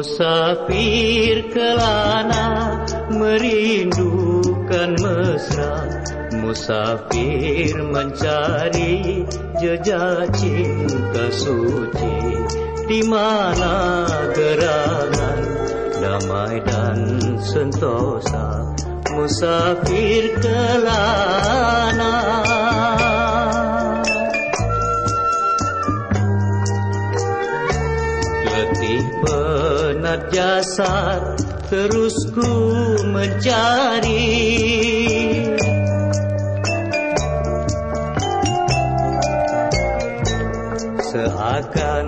Musafir kelana merindukan mesra. Musafir mencari jejak cinta suci Di mana gerangan damai dan sentosa. Musafir kelana penat jasad terus ku mencari. Seakan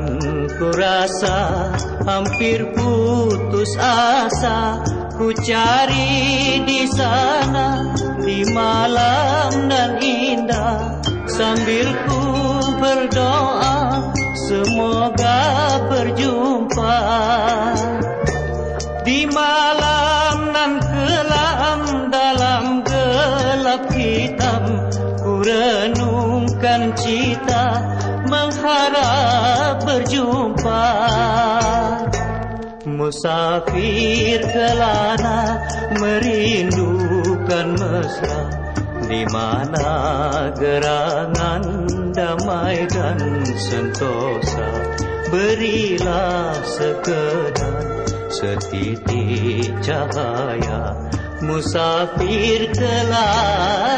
ku rasa hampir putus asa Ku cari di sana di malam dan indah Sambil ku berdoa semoga berjumpa Di malam nan kelam dalam gelap hitam Ku renungkan cita mengharap berjumpa. Musafir kelana merindukan mesra Di mana gerangan damai dan sentosa. Berilah sekedar setitik cahaya. Musafir kelana